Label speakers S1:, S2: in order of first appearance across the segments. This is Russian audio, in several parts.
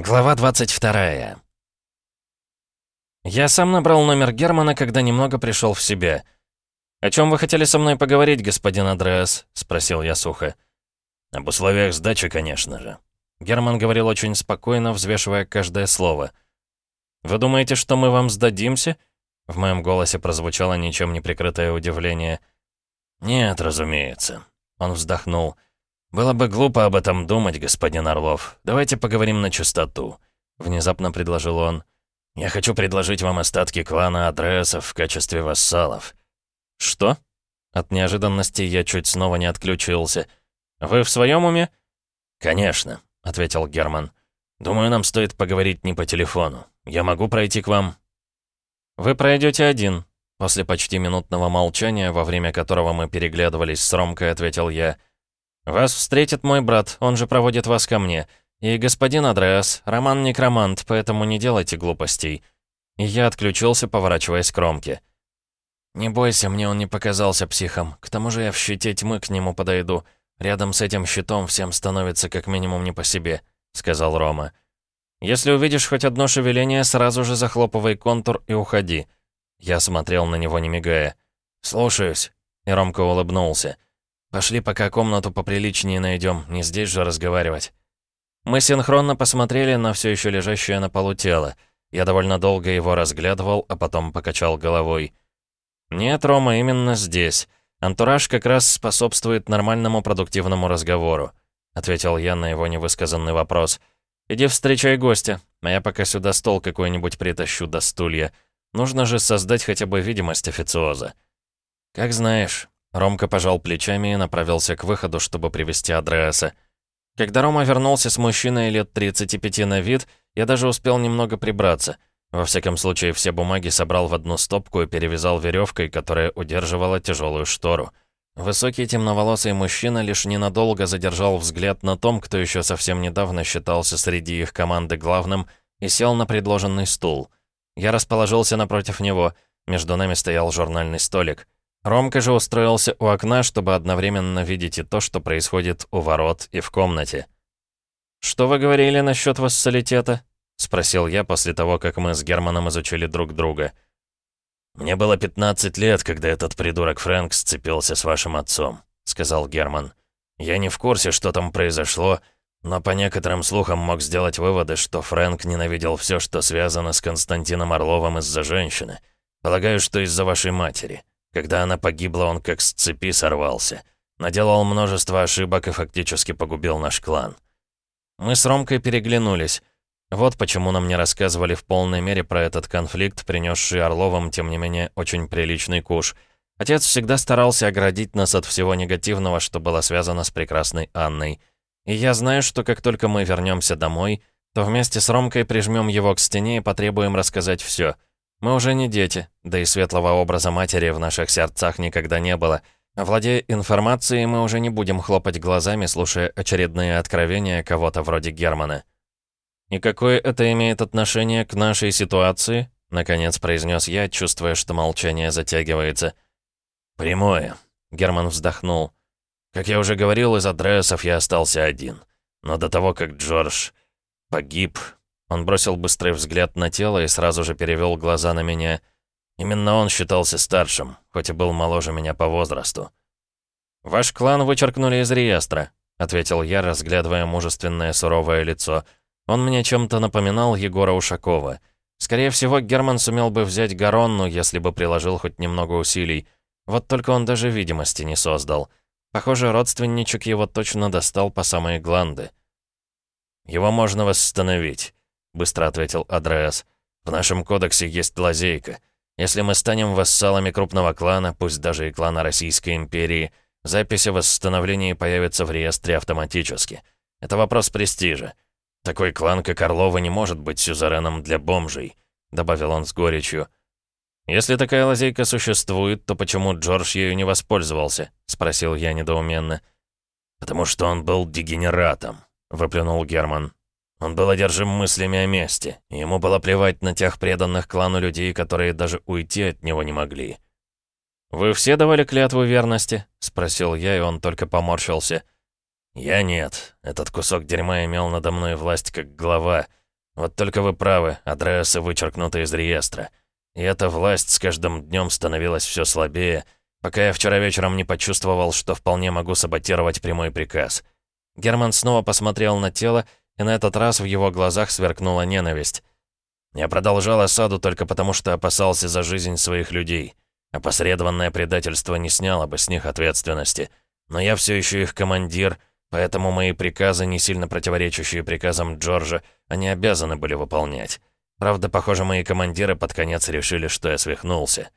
S1: Глава 22. Я сам набрал номер Германа, когда немного пришел в себя. «О чем вы хотели со мной поговорить, господин Андреас?» — спросил я сухо.
S2: «Об условиях сдачи, конечно же».
S1: Герман говорил очень спокойно, взвешивая каждое слово. «Вы думаете, что мы вам сдадимся?» В моем голосе прозвучало ничем не прикрытое удивление.
S2: «Нет, разумеется». Он вздохнул. «Было бы глупо об этом думать, господин Орлов. Давайте поговорим на чистоту», — внезапно предложил он. «Я хочу предложить вам остатки клана Адреасов в качестве вассалов».
S1: «Что?» От неожиданности я чуть снова не отключился. «Вы в своем уме?»
S2: «Конечно», — ответил Герман. «Думаю, нам стоит поговорить не по телефону. Я могу пройти к вам?»
S1: «Вы пройдете один», — после почти минутного молчания, во время которого мы переглядывались с Ромкой, ответил я. «Вас встретит мой брат, он же проводит вас ко мне. И господин Андреас, Роман некромант, поэтому не делайте глупостей». И я отключился, поворачиваясь к Ромке. «Не бойся, мне он не показался психом. К тому же я в щите тьмы к нему подойду. Рядом с этим щитом всем становится как минимум не по себе», — сказал Рома. «Если увидишь хоть одно шевеление, сразу же захлопывай контур и уходи». Я смотрел на него, не мигая. «Слушаюсь». И Ромка улыбнулся. «Пошли пока комнату поприличнее найдем, не здесь же разговаривать». Мы синхронно посмотрели на все еще лежащее на полу тело. Я довольно долго его разглядывал, а потом покачал головой. «Нет, Рома, именно здесь. Антураж как раз способствует нормальному продуктивному разговору», ответил я на его невысказанный вопрос. «Иди встречай гостя, а я пока сюда стол какой-нибудь притащу до стулья. Нужно же создать хотя бы видимость официоза». «Как знаешь». Ромка пожал плечами и направился к выходу, чтобы привести Андреаса. Когда Рома вернулся с мужчиной лет 35 на вид, я даже успел немного прибраться. Во всяком случае, все бумаги собрал в одну стопку и перевязал веревкой, которая удерживала тяжелую штору. Высокий темноволосый мужчина лишь ненадолго задержал взгляд на том, кто еще совсем недавно считался среди их команды главным, и сел на предложенный стул. Я расположился напротив него, между нами стоял журнальный столик. Ромка же устроился у окна, чтобы одновременно видеть и то, что происходит у ворот и в комнате. «Что вы говорили насчет вассалитета?» — спросил я после того, как мы с Германом изучили друг друга.
S2: «Мне было 15 лет, когда этот придурок Фрэнк сцепился с вашим отцом», — сказал Герман. «Я не в курсе, что там произошло, но по некоторым слухам мог сделать выводы, что Фрэнк ненавидел все, что связано с Константином Орловым из-за женщины. Полагаю, что из-за вашей матери». Когда она погибла, он как с цепи сорвался. Наделал множество ошибок и фактически погубил наш клан.
S1: Мы с Ромкой переглянулись. Вот почему нам не рассказывали в полной мере про этот конфликт, принесший Орловым, тем не менее, очень приличный куш. Отец всегда старался оградить нас от всего негативного, что было связано с прекрасной Анной. И я знаю, что как только мы вернемся домой, то вместе с Ромкой прижмем его к стене и потребуем рассказать все — мы уже не дети, да и светлого образа матери в наших сердцах никогда не было. Владея информацией, мы уже не будем хлопать глазами, слушая очередные откровения кого-то вроде Германа. «И какое это имеет отношение к нашей ситуации?» — наконец произнес я, чувствуя, что молчание затягивается.
S2: «Прямое», — Герман вздохнул. «Как я уже говорил, из адресов я остался один. Но до того, как Джордж погиб, он бросил быстрый взгляд на тело и сразу же перевел глаза на меня. Именно он считался старшим, хоть и был моложе меня по возрасту.
S1: «Ваш клан вычеркнули из реестра», — ответил я, разглядывая мужественное суровое лицо. Он мне чем-то напоминал Егора Ушакова. Скорее всего, Герман сумел бы взять Гаронну, если бы приложил хоть немного усилий. Вот только он даже видимости не создал. Похоже, родственничек его точно достал по самые гланды.
S2: «Его можно восстановить», быстро ответил Адреас. «В нашем кодексе есть лазейка. Если мы станем вассалами крупного клана, пусть даже и клана Российской империи, запись о восстановлении появится в реестре автоматически. Это вопрос престижа. Такой клан, как Орлова, не может быть сюзереном для бомжей», — добавил он с горечью.
S1: «Если такая лазейка существует, то почему Джордж ею не воспользовался?» — спросил я недоуменно.
S2: «Потому что он был дегенератом», — выплюнул Герман. Он был одержим мыслями о мести, и ему было плевать на тех преданных клану людей, которые даже уйти от него не могли.
S1: «Вы все давали клятву верности?» — спросил я, и он только поморщился.
S2: «Я нет. Этот кусок дерьма имел надо мной власть как глава. Вот только вы правы, адресы вычеркнуты из реестра. И эта власть с каждым днем становилась все слабее, пока я вчера вечером не почувствовал, что вполне могу саботировать прямой приказ. Герман снова посмотрел на тело, и на этот раз в его глазах сверкнула ненависть. Я продолжал осаду только потому, что опасался за жизнь своих людей. Опосредованное предательство не сняло бы с них ответственности. Но я все еще их командир, поэтому мои приказы, не сильно противоречащие приказам Джорджа, они обязаны были выполнять. Правда, похоже, мои командиры под конец решили, что я свихнулся.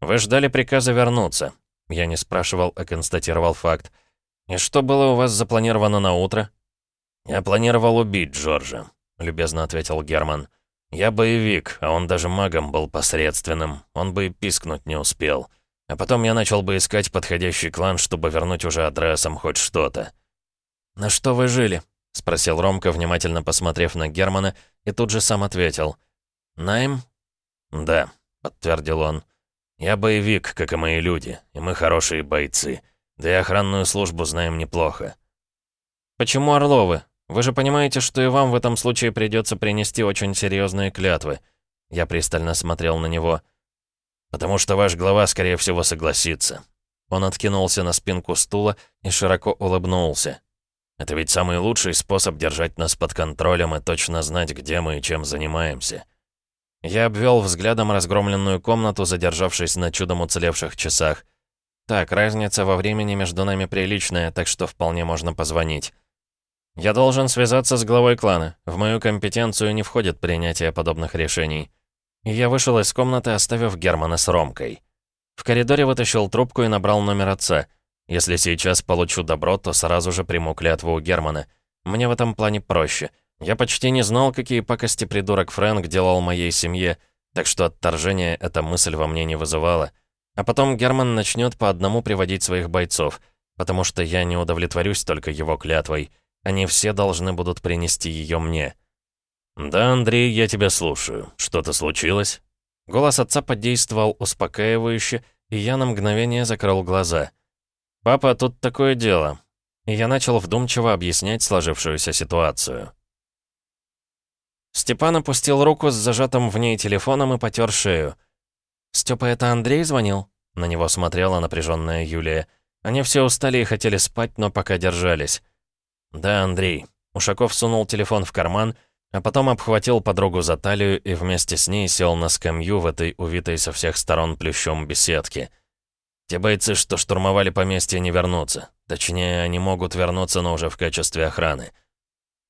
S2: «Вы ждали приказа вернуться?» Я не спрашивал, а констатировал факт. «И что было у вас запланировано на утро?» «Я планировал убить Джорджа», — любезно ответил Герман. «Я боевик, а он даже магом был посредственным. Он бы и пискнуть не успел. А потом я начал бы искать подходящий клан, чтобы вернуть уже адресом хоть что-то».
S1: «На что вы жили?» — спросил Ромка, внимательно посмотрев на Германа, и тут же сам ответил. «Найм?»
S2: «Да», — подтвердил он. «Я боевик, как и мои люди, и мы хорошие бойцы. Да и охранную службу знаем неплохо».
S1: «Почему Орловы? Вы же понимаете, что и вам в этом случае придется принести очень серьезные клятвы». Я пристально смотрел на него.
S2: «Потому что ваш глава, скорее всего, согласится».
S1: Он откинулся на спинку стула и широко улыбнулся.
S2: «Это ведь самый лучший способ держать нас под контролем и точно знать, где мы и чем занимаемся».
S1: Я обвел взглядом разгромленную комнату, задержавшись на чудом уцелевших часах. Так, разница во времени между нами приличная, так что вполне можно позвонить. Я должен связаться с главой клана. В мою компетенцию не входит принятие подобных решений. И я вышел из комнаты, оставив Германа с Ромкой. В коридоре вытащил трубку и набрал номер отца. Если сейчас получу добро, то сразу же приму клятву у Германа. Мне в этом плане проще. Я почти не знал, какие пакости придурок Фрэнк делал моей семье, так что отторжение эта мысль во мне не вызывала. А потом Герман начнет по одному приводить своих бойцов, потому что я не удовлетворюсь только его клятвой. Они все должны будут принести ее мне.
S2: «Да, Андрей, я тебя слушаю. Что-то случилось?»
S1: Голос отца подействовал успокаивающе, и я на мгновение закрыл глаза. «Папа, тут такое дело». И я начал вдумчиво объяснять сложившуюся ситуацию. Степан опустил руку с зажатым в ней телефоном и потер шею. «Стёпа, это Андрей звонил?» На него смотрела напряженная Юлия. Они все устали и хотели спать, но пока держались. «Да, Андрей». Ушаков сунул телефон в карман, а потом обхватил подругу за талию и вместе с ней сел на скамью в этой увитой со всех сторон плющом беседке. Те бойцы, что штурмовали поместье, не вернутся. Точнее, они могут вернуться, но уже в качестве охраны.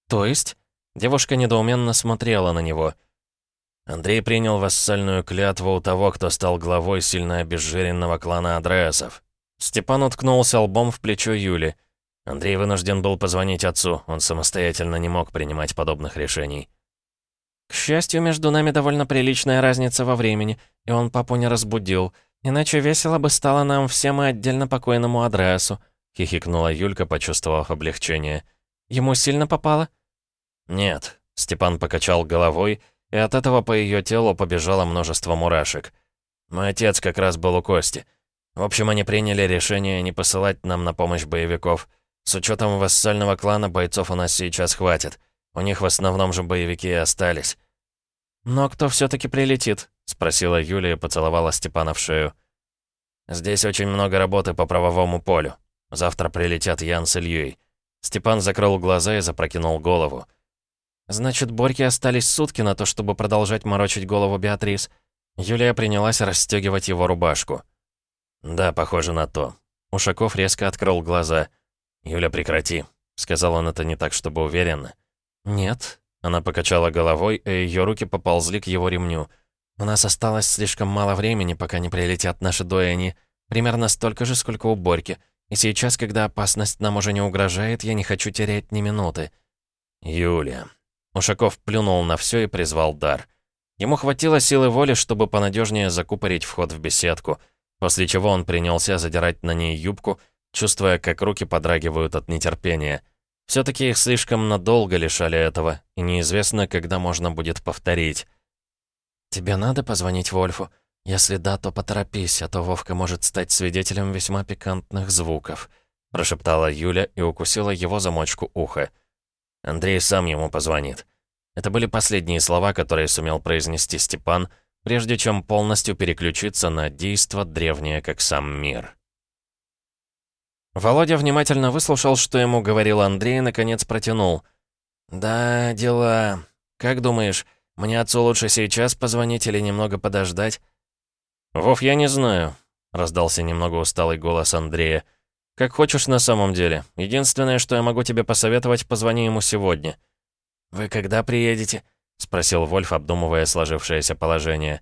S1: «То есть?» Девушка недоуменно смотрела на него. Андрей принял вассальную клятву у того, кто стал главой сильно обезжиренного клана Адреасов. Степан уткнулся лбом в плечо Юли — Андрей вынужден был позвонить отцу, он самостоятельно не мог принимать подобных решений. К счастью, между нами довольно приличная разница во времени, и он папу не разбудил. Иначе весело бы стало нам всем и отдельно покойному адресу, хихикнула Юлька, почувствовав облегчение. Ему сильно попало? Нет, Степан покачал головой, и от этого по ее телу побежало множество мурашек. Мой отец как раз был у Кости. В общем, они приняли решение не посылать нам на помощь боевиков — с учетом вассального клана бойцов у нас сейчас хватит. У них в основном же боевики и остались. «Но кто все-таки прилетит?» — спросила Юлия и поцеловала Степана в шею. «Здесь очень много работы по правовому полю. Завтра прилетят Ян с Ильей». Степан закрыл глаза и запрокинул голову. «Значит, Борьки остались сутки на то, чтобы продолжать морочить голову Беатрис?» Юлия принялась расстегивать его рубашку. «Да, похоже на то». Ушаков резко открыл глаза — «Юля, прекрати», — сказал он это не так, чтобы уверенно. «Нет». Она покачала головой, и ее руки поползли к его ремню. «У нас осталось слишком мало времени, пока не прилетят наши дуэни. Примерно столько же, сколько у Борьки. И сейчас, когда опасность нам уже не угрожает, я не хочу терять ни минуты».
S2: «Юля».
S1: Ушаков плюнул на все и призвал дар. Ему хватило силы воли, чтобы понадежнее закупорить вход в беседку, после чего он принялся задирать на ней юбку — чувствуя, как руки подрагивают от нетерпения. Все-таки их слишком надолго лишали этого, и неизвестно, когда можно будет повторить. «Тебе надо позвонить Вольфу? Если да, то поторопись, а то Вовка может стать свидетелем весьма пикантных звуков», прошептала Юля и укусила его замочку уха.
S2: «Андрей сам ему позвонит.
S1: Это были последние слова, которые сумел произнести Степан, прежде чем полностью переключиться на действо древнее, как сам мир. Володя внимательно выслушал, что ему говорил Андрей, и, наконец протянул. «Да, дела. Как думаешь, мне отцу лучше сейчас позвонить или немного подождать?» «Вов, я не знаю», — раздался немного усталый голос Андрея. «Как хочешь на самом деле. Единственное, что я могу тебе посоветовать, позвони ему сегодня». «Вы когда приедете?» — спросил Вольф, обдумывая сложившееся положение.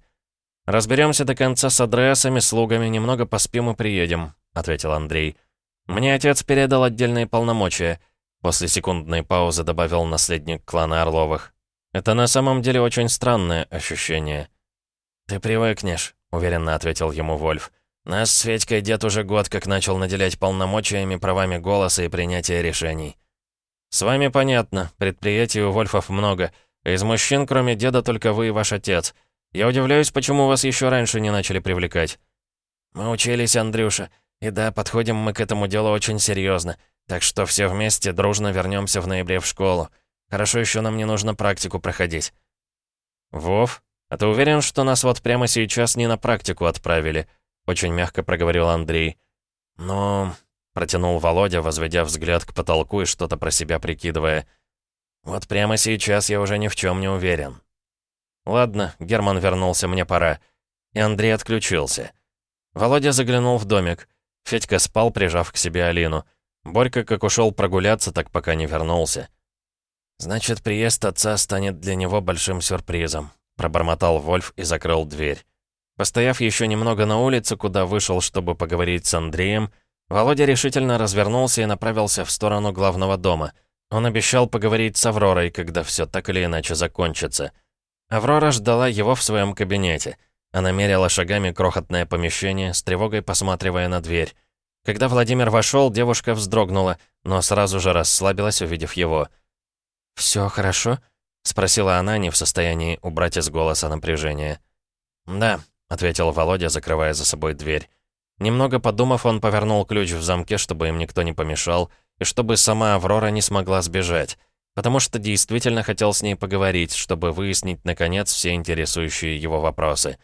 S1: «Разберемся до конца с адресами, слугами, немного поспим и приедем», — ответил Андрей. «Мне отец передал отдельные полномочия», — после секундной паузы добавил наследник клана Орловых. «Это на самом деле очень странное ощущение». «Ты привыкнешь», — уверенно ответил ему Вольф. «Нас с Федькой дед уже год как начал наделять полномочиями, правами голоса и принятия решений». «С вами понятно. Предприятий у Вольфов много. Из мужчин, кроме деда, только вы и ваш отец. Я удивляюсь, почему вас еще раньше не начали привлекать». «Мы учились, Андрюша. И да, подходим мы к этому делу очень серьезно. Так что все вместе дружно вернемся в ноябре в школу. Хорошо еще нам не нужно практику проходить». «Вов, а ты уверен, что нас вот прямо сейчас не на практику отправили?» Очень мягко проговорил Андрей. «Ну...» Протянул Володя, возведя взгляд к потолку и что-то про себя прикидывая. «Вот прямо сейчас я уже ни в чем не уверен». «Ладно, Герман вернулся, мне пора». И Андрей отключился. Володя заглянул в домик. Федька спал, прижав к себе Алину. Борька как ушел прогуляться, так пока не вернулся. «Значит, приезд отца станет для него большим сюрпризом», пробормотал Вольф и закрыл дверь. Постояв еще немного на улице, куда вышел, чтобы поговорить с Андреем, Володя решительно развернулся и направился в сторону главного дома. Он обещал поговорить с Авророй, когда все так или иначе закончится. Аврора ждала его в своем кабинете. Она мерила шагами крохотное помещение, с тревогой посматривая на дверь. Когда Владимир вошел, девушка вздрогнула, но сразу же расслабилась, увидев его. «Все хорошо?» — спросила она, не в состоянии убрать из голоса напряжение. «Да», — ответил Володя, закрывая за собой дверь. Немного подумав, он повернул ключ в замке, чтобы им никто не помешал, и чтобы сама Аврора не смогла сбежать, потому что действительно хотел с ней поговорить, чтобы выяснить, наконец, все интересующие его вопросы.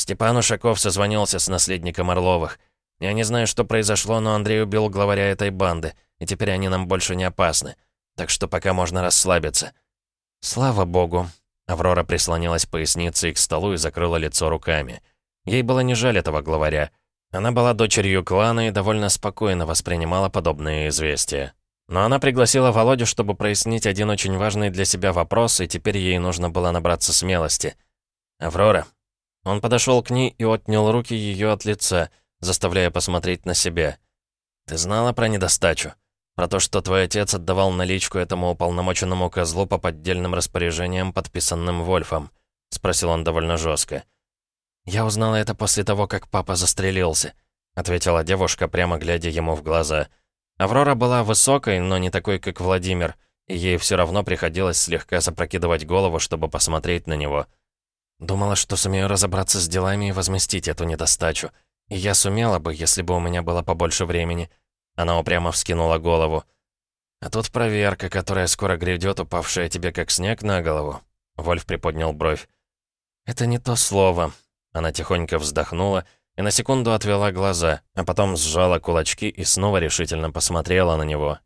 S1: Степан Ушаков созвонился с наследником Орловых. Я не знаю, что произошло, но Андрей убил главаря этой банды, и теперь они нам больше не опасны. Так что пока можно расслабиться. Слава богу. Аврора прислонилась поясницей к столу и закрыла лицо руками. Ей было не жаль этого главаря. Она была дочерью клана и довольно спокойно воспринимала подобные известия. Но она пригласила Володю, чтобы прояснить один очень важный для себя вопрос, и теперь ей нужно было набраться смелости. «Аврора». Он подошел к ней и отнял руки ее от лица, заставляя посмотреть на себя. «Ты знала про недостачу? Про то, что твой отец отдавал наличку этому уполномоченному козлу по поддельным распоряжениям, подписанным Вольфом?» — спросил он довольно жестко. «Я узнала это после того, как папа застрелился», — ответила девушка, прямо глядя ему в глаза. Аврора была высокой, но не такой, как Владимир, и ей все равно приходилось слегка запрокидывать голову, чтобы посмотреть на него. Думала, что сумею разобраться с делами и возместить эту недостачу. И я сумела бы, если бы у меня было побольше времени. Она упрямо вскинула голову. «А тут проверка, которая скоро грядет, упавшая тебе как снег на голову». Вольф приподнял бровь. «Это не то слово», она тихонько вздохнула и на секунду отвела глаза, а потом сжала кулачки и снова решительно посмотрела на него.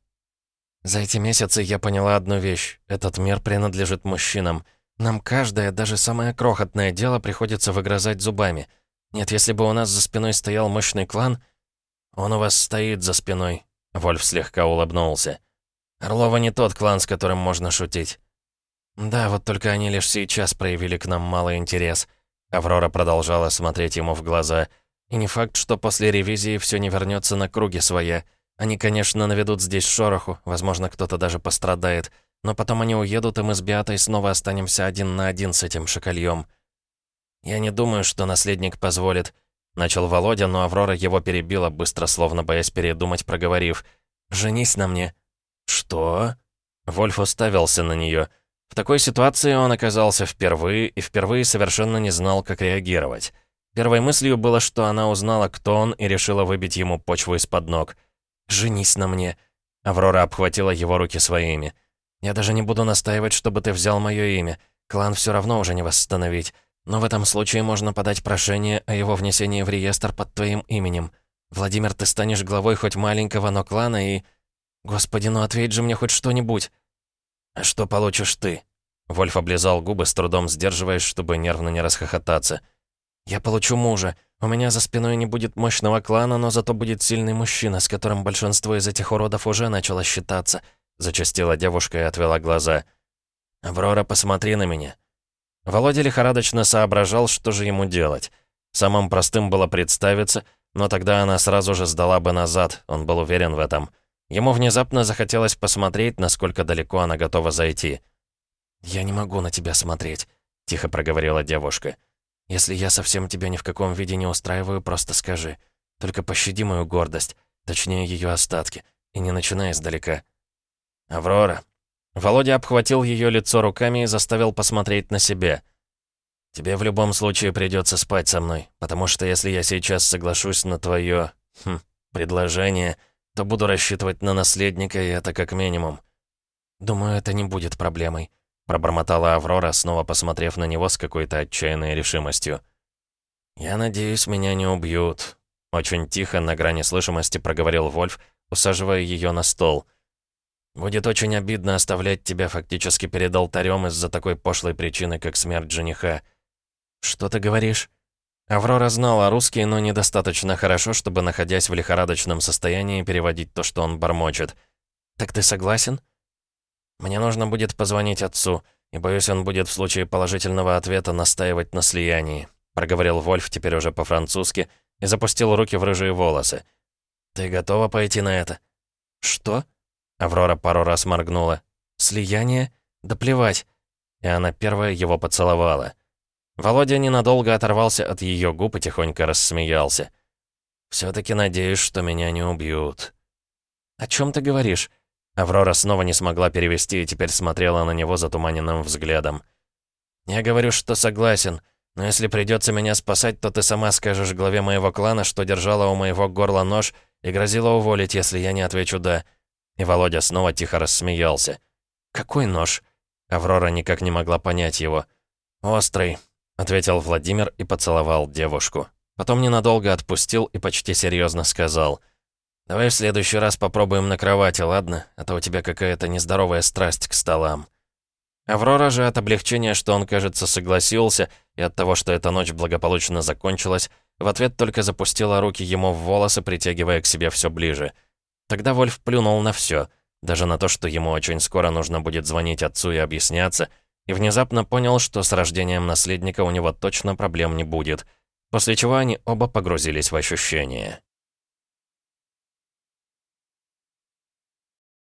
S1: «За эти месяцы я поняла одну вещь. Этот мир принадлежит мужчинам. Нам каждое, даже самое крохотное дело приходится выгрызать зубами. Нет, если бы у нас за спиной стоял мощный клан...» «Он у вас стоит за спиной», — Вольф слегка улыбнулся. «Орлова не тот клан, с которым можно шутить». «Да, вот только они лишь сейчас проявили к нам малый интерес». Аврора продолжала смотреть ему в глаза. И не факт, что после ревизии все не вернется на круги своя. Они, конечно, наведут здесь шороху, возможно, кто-то даже пострадает. Но потом они уедут, и мы с Беатой снова останемся один на один с этим шакальем. «Я не думаю, что наследник позволит», — начал Володя, но Аврора его перебила, быстро, словно боясь передумать, проговорив. «Женись на мне». «Что?» Вольф уставился на нее. В такой ситуации он оказался впервые и впервые совершенно не знал, как реагировать. Первой мыслью было, что она узнала, кто он, и решила выбить ему почву из-под ног. «Женись на мне!» Аврора обхватила его руки своими. Я даже не буду настаивать, чтобы ты взял мое имя. Клан все равно уже не восстановить. Но в этом случае можно подать прошение о его внесении в реестр под твоим именем. Владимир, ты станешь главой хоть маленького, но клана и... Господи, ну ответь же мне хоть что-нибудь. А что получишь ты? Вольф облизал губы, с трудом сдерживаясь, чтобы нервно не расхохотаться. «Я получу мужа. У меня за спиной не будет мощного клана, но зато будет сильный мужчина, с которым большинство из этих уродов уже начало считаться. Зачастила девушка и отвела глаза. «Аврора, посмотри на меня». Володя лихорадочно соображал, что же ему делать. Самым простым было представиться, но тогда она сразу же сдала бы назад, он был уверен в этом. Ему внезапно захотелось посмотреть, насколько далеко она готова зайти. «Я не могу на тебя смотреть», — тихо проговорила девушка. «Если я совсем тебя ни в каком виде не устраиваю, просто скажи. Только пощади мою гордость, точнее ее остатки, и не начинай издалека». «Аврора». Володя обхватил ее лицо руками и заставил посмотреть на себя. «Тебе в любом случае придется спать со мной, потому что если я сейчас соглашусь на твое... Хм, предложение, то буду рассчитывать на наследника, и это как минимум». «Думаю, это не будет проблемой», — пробормотала Аврора, снова посмотрев на него с какой-то отчаянной решимостью. «Я надеюсь, меня не убьют», — очень тихо, на грани слышимости проговорил Вольф, усаживая ее на стол — Будет очень обидно оставлять тебя фактически перед алтарем из-за такой пошлой причины, как смерть жениха. Что ты говоришь? Аврора знала русский, но недостаточно хорошо, чтобы, находясь в лихорадочном состоянии, переводить то, что он бормочет. «Так ты согласен?» «Мне нужно будет позвонить отцу, и, боюсь, он будет в случае положительного ответа настаивать на слиянии», проговорил Вольф теперь уже по-французски и запустил руки в рыжие волосы. «Ты готова пойти на это?» «Что?» Аврора пару раз моргнула. «Слияние? Да плевать!» И она первая его поцеловала. Володя ненадолго оторвался от ее губ и тихонько рассмеялся. «Все-таки надеюсь, что меня не убьют». «О чем ты говоришь?» Аврора снова не смогла перевести и теперь смотрела на него затуманенным взглядом. «Я говорю, что согласен, но если придется меня спасать, то ты сама скажешь главе моего клана, что держала у моего горла нож и грозила уволить, если я не отвечу «да». И Володя снова тихо рассмеялся. «Какой нож?» Аврора никак не могла понять его. «Острый», — ответил Владимир и поцеловал девушку. Потом ненадолго отпустил и почти серьезно сказал. «Давай в следующий раз попробуем на кровати, ладно? А то у тебя какая-то нездоровая страсть к столам». Аврора же от облегчения, что он, кажется, согласился, и от того, что эта ночь благополучно закончилась, в ответ только запустила руки ему в волосы, притягивая к себе все ближе — Тогда Вольф плюнул на все, даже на то, что ему очень скоро нужно будет звонить отцу и объясняться, и внезапно понял, что с рождением наследника у него точно проблем не будет, после чего они оба погрузились в ощущения.